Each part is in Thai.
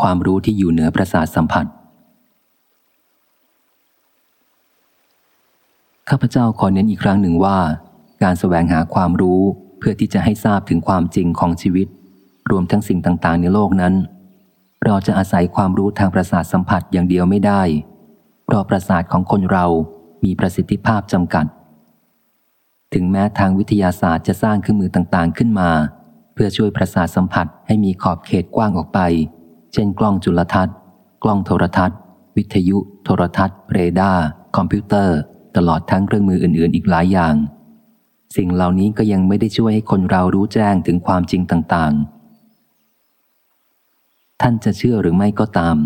ความรู้ที่อยู่เหนือประสาทสัมผัส ข้าพเจ้าขอเน้นอีกครั้งหนึ่งว่า การแสวงหาความรู้เพื่อที่จะให้ทราบถึงความจริงของชีวิต รวมทั้งสิ่งต่างๆ ในโลกนั้น เราจะอาศัยความรู้ทางประสาทสัมผัสอย่างเดียวไม่ได้ เพราะประสาทของคนเรามีประสิทธิภาพจำกัด ถึงแม้ทางวิทยาศาสตร์จะสร้างเครื่องมือต่างๆขึ้นมา เพื่อช่วยประสาทสัมผัสให้มีขอบเขตกว้างออกไป เช่น กล้องจุลทรรศน์ กล้องโทรทัศน์ วิทยุ โทรทัศน์ เรดาร์ คอมพิวเตอร์ ตลอดทั้งเครื่องมืออื่น ๆ อีกหลายอย่าง สิ่งเหล่านี้ก็ยังไม่ได้ช่วยให้คนเรารู้แจ้งถึงความจริงต่างๆ ท่านจะเชื่อหรือไม่ก็ตาม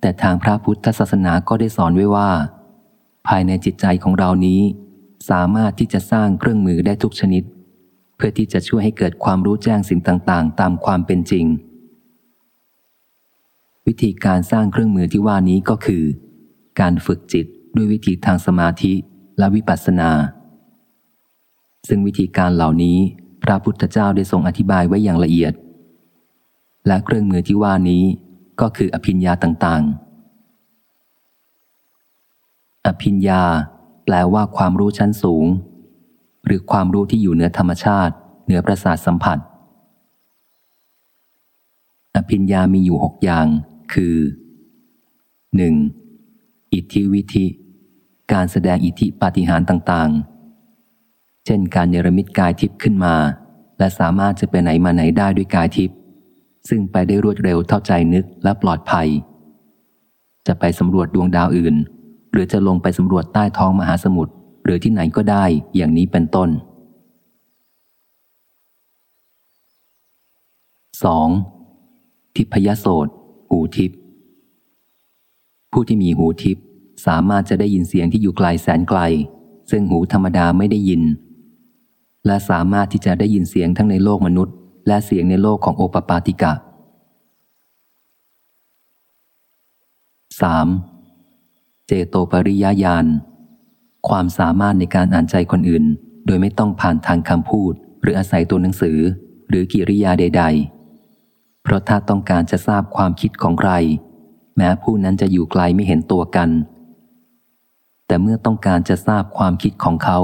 แต่ทางพระพุทธศาสนาก็ได้สอนไว้ว่า ภายในจิตใจของเรานี้ สามารถที่จะสร้างเครื่องมือได้ทุกชนิด เพื่อที่จะช่วยให้เกิดความรู้แจ้งสิ่งต่างๆ ตามความเป็นจริง วิธีการสร้างเครื่องมือที่ว่านี้ก็คือ การฝึกจิตด้วยวิธีทางสมาธิและวิปัสสนา ซึ่งวิธีการเหล่านี้พระพุทธเจ้าได้ทรงอธิบายไว้อย่างละเอียด และเครื่องมือที่ว่านี้ก็คืออภิญญาต่างๆ อภิญญา แปลว่าความรู้ชั้นสูง หรือความรู้ที่อยู่เหนือธรรมชาติ เหนือประสาทสัมผัส อภิญญามีอยู่หกอย่าง คือ 1. อิทธิวิธิ การแสดงอิทธิปาฏิหาริย์ต่าง ๆ เช่นการเนรมิตกายทิพย์ขึ้นมา และสามารถจะไปไหนมาไหนได้ด้วยกายทิพย์ซึ่งไปได้รวดเร็วเท่าใจนึกและปลอดภัย จะไปสำรวจดวงดาวอื่น หรือจะลงไปสำรวจใต้ท้องมหาสมุทรหรือที่ไหนก็ได้อย่างนี้เป็นต้น 2. ทิพยโสต หูทิพย์ผู้ที่มีหูทิพย์สามารถจะได้ยินเสียงที่อยู่ไกลแสนไกล ซึ่งหูธรรมดาไม่ได้ยิน และสามารถที่จะได้ยินเสียงทั้งในโลกมนุษย์ และเสียงในโลกของโอปปาติกะ 3. เจโตปริยญาณความสามารถในการอ่านใจคนอื่น โดยไม่ต้องผ่านทางคำพูด หรืออาศัยตัวหนังสือ หรือกิริยาใด ๆ เพราะถ้าต้องการจะทราบความคิดของใคร แม้ผู้นั้นจะอยู่ไกลไม่เห็นตัวกัน แต่เมื่อต้องการจะทราบความคิดของเขา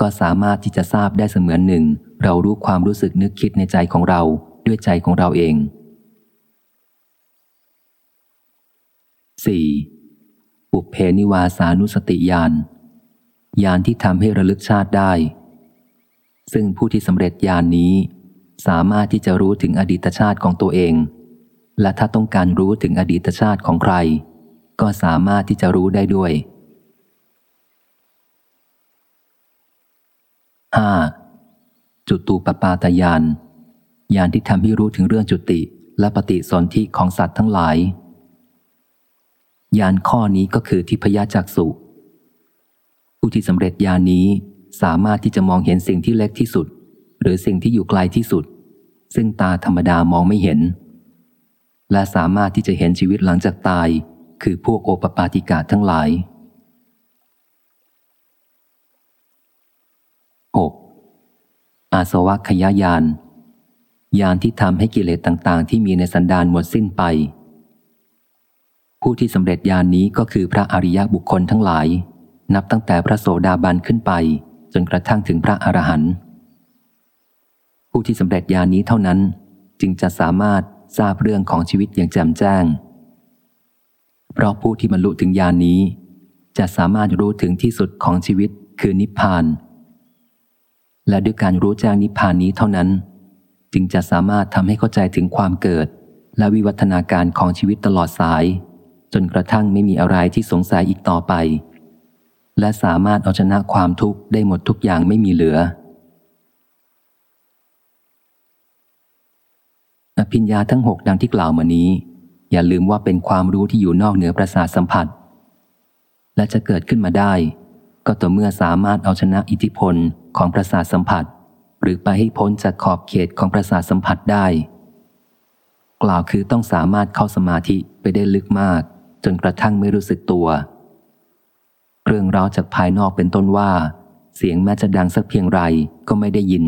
ก็สามารถที่จะทราบได้เสมือนหนึ่ง เรารู้ความรู้สึกนึกคิดในใจของเราด้วยใจของเราเอง 4. ปุเพนิวาสานุสติญาณญาณที่ทำให้ระลึกชาติได้ ซึ่งผู้ที่สำเร็จญาณนนี้ สามารถที่จะรู้ถึงอดีตชาติของตัวเอง และถ้าต้องการรู้ถึงอดีตชาติของใคร ก็สามารถที่จะรู้ได้ด้วย 5. จุตูปปาตยานญาณที่ทำให้รู้ถึงเรื่องจุติและปฏิสนธิของสัตว์ทั้งหลายญาณข้อนี้ก็คือทิพยจักสุผู้ที่สำเร็จญาณนี้สามารถที่จะมองเห็นสิ่งที่เล็กที่สุด หรือสิ่งที่อยู่ไกลที่สุด ซึ่งตาธรรมดามองไม่เห็น และสามารถที่จะเห็นชีวิตหลังจากตาย คือพวกโอปปาติกาทั้งหลาย 6. อาสวะขยายานยานที่ทำให้กิเลสต่างๆ ที่มีในสันดานหมดสิ้นไป ผู้ที่สำเร็จญาณนนี้ก็คือพระอริยบุคคลทั้งหลาย นับตั้งแต่พระโสดาบันขึ้นไป จนกระทั่งถึงพระอรหันต์ ผู้ที่สำเร็จญาณนี้เท่านั้น จึงจะสามารถทราบเรื่องของชีวิตอย่างแจ่มแจ้ง เพราะผู้ที่บรรลุถึงญาณนนี้ จะสามารถรู้ถึงที่สุดของชีวิตคือนิพพาน และด้วยการรู้แจ้งนิพพานนี้เท่านั้น จึงจะสามารถทำให้เข้าใจถึงความเกิด และวิวัฒนาการของชีวิตตลอดสาย จนกระทั่งไม่มีอะไรที่สงสัยอีกต่อไป และสามารถเอาชนะความทุกข์ได้หมดทุกอย่างไม่มีเหลือ อภิญญาทั้งหกดังที่กล่าวมานี้ อย่าลืมว่าเป็นความรู้ที่อยู่นอกเหนือประสาทสัมผัส และจะเกิดขึ้นมาได้ ก็ต่อเมื่อสามารถเอาชนะอิทธิพลของประสาทสัมผัส หรือไปให้พ้นจากขอบเขตของประสาทสัมผัสได้ กล่าวคือต้องสามารถเข้าสมาธิไปได้ลึกมาก จนกระทั่งไม่รู้สึกตัว เรื่องราวจากภายนอกเป็นต้นว่า เสียงแม้จะดังสักเพียงไรก็ไม่ได้ยิน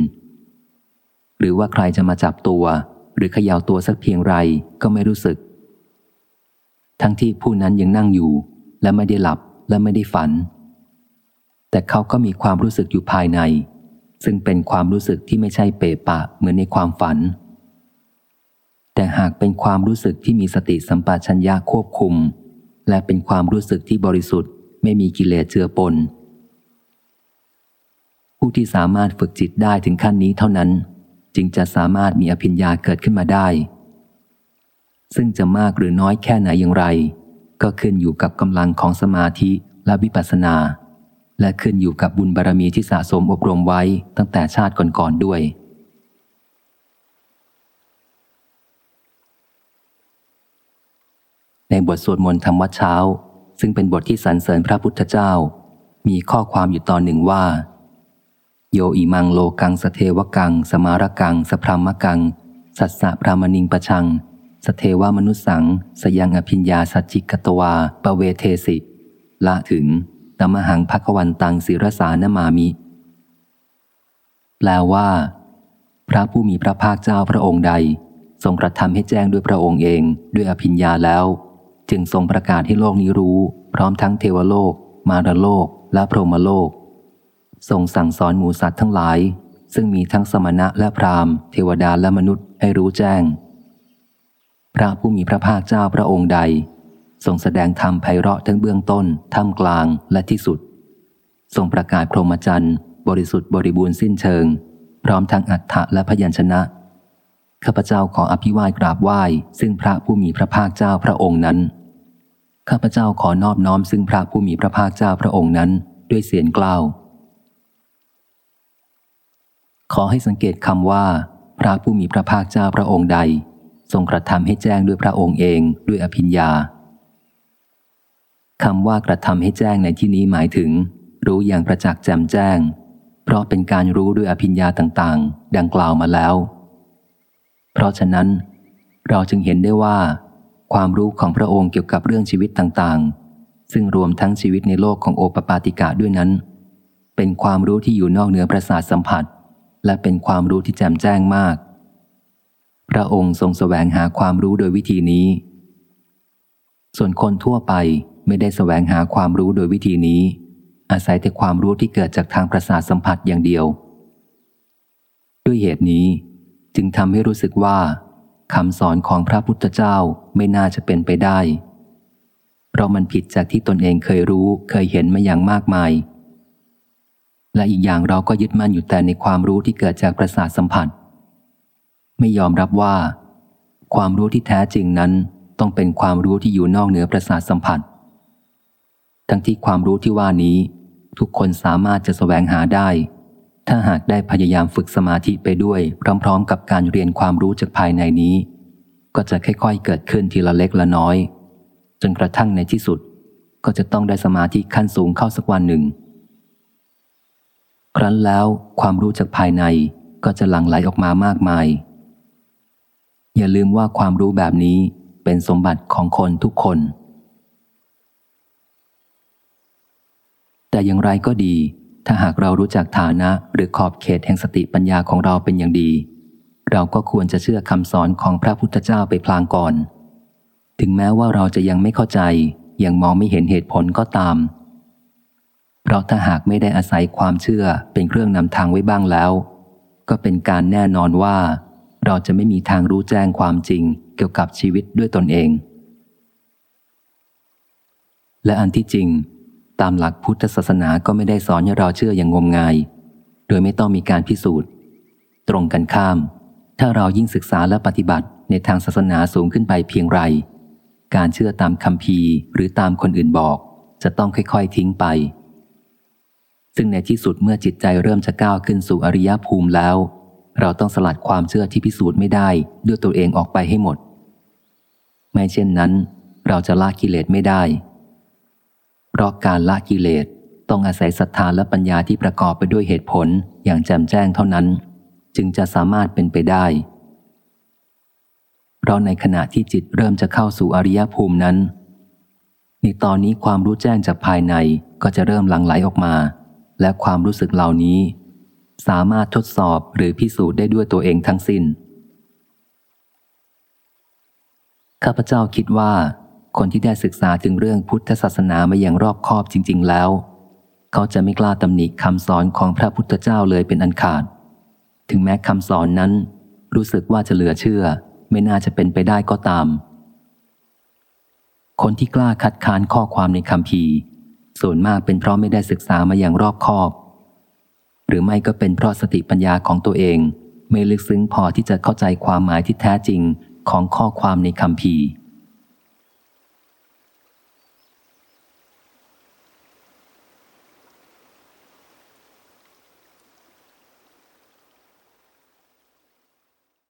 หรือว่าใครจะมาจับตัว หรือเขย่าตัวสักเพียงไรก็ไม่รู้สึก ทั้งที่ผู้นั้นยังนั่งอยู่ และไม่ได้หลับและไม่ได้ฝัน แต่เขาก็มีความรู้สึกอยู่ภายใน ซึ่งเป็นความรู้สึกที่ไม่ใช่เปปะเหมือนในความฝัน แต่หากเป็นความรู้สึกที่มีสติสัมปชัญญะควบคุม และเป็นความรู้สึกที่บริสุทธิ์ ไม่มีกิเลสเจือปนผู้ที่สามารถฝึกจิตได้ถึงขั้นนี้เท่านั้น จึงจะสามารถมีอภิญญาเกิดขึ้นมาได้ ซึ่งจะมากหรือน้อยแค่ไหนอย่างไร ก็ขึ้นอยู่กับกำลังของสมาธิและวิปัสสนา และขึ้นอยู่กับบุญบารรมีที่สะสมอบรมไว้ตั้งแต่ชาติก่อนๆด้วย ในบทสวดมนต์ธรรมวัดเช้า ซึ่งเป็นบทที่สรรเสริญพระพุทธเจ้า มีข้อความอยู่ตอนหนึ่งว่า โยอิมังโลกังสเทวกัง สมารกัง สพรามกัง สัสสะพรามณิงประชัง สเทวมนุสัง สยังอภิญญาสัจจิกตวา ปเวเทสิ ละถึงตมหังภควันตังศิรสานมามิ แปลว่า พระผู้มีพระภาคเจ้าพระองค์ใด ทรงกระทำให้แจ้งด้วยพระองค์เองด้วยอภิญญาแล้ว จึงทรงประกาศให้โลกนี้รู้ พร้อมทั้งเทวโลก มารโลก และพรหมโลก ทรงสั่งสอนหมูสัตว์ทั้งหลาย ซึ่งมีทั้งสมณะและพราหมณ์ เทวดาและมนุษย์ให้รู้แจ้ง พระผู้มีพระภาคเจ้าพระองค์ใด ทรงแสดงธรรมไพเราะทั้งเบื้องต้น ท่ามกลางและที่สุด ทรงประกาศพรหมจรรย์บริสุทธิ์บริบูรณ์สิ้นเชิง พร้อมทั้งอัฏฐะและพยัญชนะข้าพเจ้าขออภิวาทกราบไหว้ ซึ่งพระผู้มีพระภาคเจ้าพระองค์นั้นข้าพเจ้าขอนอบน้อมซึ่งพระผู้มีพระภาคเจ้าพระองค์นั้น ด้วยเสียงกล้าว ขอให้สังเกตคำว่า พระผู้มีพระภาคเจ้าพระองค์ใด ทรงกระทำให้แจ้งด้วยพระองค์เองด้วยอภิญญาคำว่ากระทำให้แจ้งในที่นี้หมายถึง รู้อย่างประจักษ์แจ่มแจ้ง เพราะเป็นการรู้ด้วยอภิญญาต่างๆ ดังกล่าวมาแล้ว เพราะฉะนั้น เราจึงเห็นได้ว่า ความรู้ของพระองค์เกี่ยวกับเรื่องชีวิตต่างๆ ซึ่งรวมทั้งชีวิตในโลกของโอปปาติกะด้วยนั้น เป็นความรู้ที่อยู่นอกเหนือประสาทสัมผัส และเป็นความรู้ที่แจ่มแจ้งมาก พระองค์ทรงสแสวงหาความรู้โดยวิธีนี้ ส่วนคนทั่วไปไม่ได้สแสวงหาความรู้โดยวิธีนี้ อาศัยแต่ความรู้ที่เกิดจากทางประสาทสัมผัสอย่างเดียว ด้วยเหตุนี้จึงทำให้รู้สึกว่าคำสอนของพระพุทธเจ้าไม่น่าจะเป็นไปได้ เพราะมันผิดจากที่ตนเองเคยรู้เคยเห็นมาอย่างมากมาย และอีกอย่างเราก็ยึดมั่นอยู่แต่ในความรู้ที่เกิดจากประสาทสัมผัส ไม่ยอมรับว่า ความรู้ที่แท้จริงนั้นต้องเป็นความรู้ที่อยู่นอกเหนือประสาทสัมผัส ทั้งที่ความรู้ที่ว่านี้ ทุกคนสามารถจะสแสวงหาได้ ถ้าหากได้พยายามฝึกสมาธิไปด้วยพร้อมๆ กับการเรียนความรู้จากภายในนี้ ก็จะค่อยๆเกิดขึ้นทีละเล็กละน้อย จนกระทั่งในที่สุด ก็จะต้องได้สมาธิขั้นสูงเข้าสักวันหนึ่ง ครั้นแล้วความรู้จากภายในก็จะหลั่งไหลออกมามากมาย อย่าลืมว่าความรู้แบบนี้เป็นสมบัติของคนทุกคน แต่อย่างไรก็ดี ถ้าหากเรารู้จักฐานะหรือขอบเขตแห่งสติปัญญาของเราเป็นอย่างดี เราก็ควรจะเชื่อคำสอนของพระพุทธเจ้าไปพลางก่อน ถึงแม้ว่าเราจะยังไม่เข้าใจ ยังมองไม่เห็นเหตุผลก็ตาม เพราะถ้าหากไม่ได้อาศัยความเชื่อเป็นเครื่องนำทางไว้บ้างแล้ว ก็เป็นการแน่นอนว่า เราจะไม่มีทางรู้แจ้งความจริงเกี่ยวกับชีวิตด้วยตนเอง และอันที่จริง ตามหลักพุทธศาสนาก็ไม่ได้สอนให้เราเชื่ออย่างงมงาย โดยไม่ต้องมีการพิสูจน์ ตรงกันข้าม ถ้าเรายิ่งศึกษาและปฏิบัติในทางศาสนาสูงขึ้นไปเพียงไร การเชื่อตามคำพีหรือตามคนอื่นบอก จะต้องค่อยๆทิ้งไป ซึ่งในที่สุดเมื่อจิตใจเริ่มจะก้าวขึ้นสู่อริยภูมิแล้ว เราต้องสลัดความเชื่อที่พิสูจน์ไม่ได้ด้วยตัวเองออกไปให้หมด ไม่เช่นนั้น เราจะละกิเลสไม่ได้ เพราะการละกิเลสต้องอาศัยศรัทธาและปัญญาที่ประกอบไปด้วยเหตุผลอย่างแจ่มแจ้งเท่านั้น จึงจะสามารถเป็นไปได้ เพราะในขณะที่จิตเริ่มจะเข้าสู่อริยภูมินั้น ในตอนนี้ความรู้แจ้งจากภายในก็จะเริ่มหลั่งไหลออกมา และความรู้สึกเหล่านี้ สามารถทดสอบหรือพิสูจน์ได้ด้วยตัวเองทั้งสิน้น ข้าพเจ้าคิดว่า คนที่ได้ศึกษาถึงเรื่องพุทธศาสนามาอย่างรอบคอบจริง ๆ แล้ว เขาจะไม่กล้าตำหนิคำสอนของพระพุทธเจ้าเลยเป็นอันขาด ถึงแม้คำสอนนั้น รู้สึกว่าจะเหลือเชื่อ ไม่น่าจะเป็นไปได้ก็ตามคนที่กล้าคัดค้านข้อความในคำพี ส่วนมากเป็นเพราะไม่ได้ศึกษามาอย่างรอบคอบ หรือไม่ก็เป็นเพราะสติปัญญาของตัวเอง ไม่ลึกซึ้งพอที่จะเข้าใจความหมายที่แท้จริงของข้อความในคำพี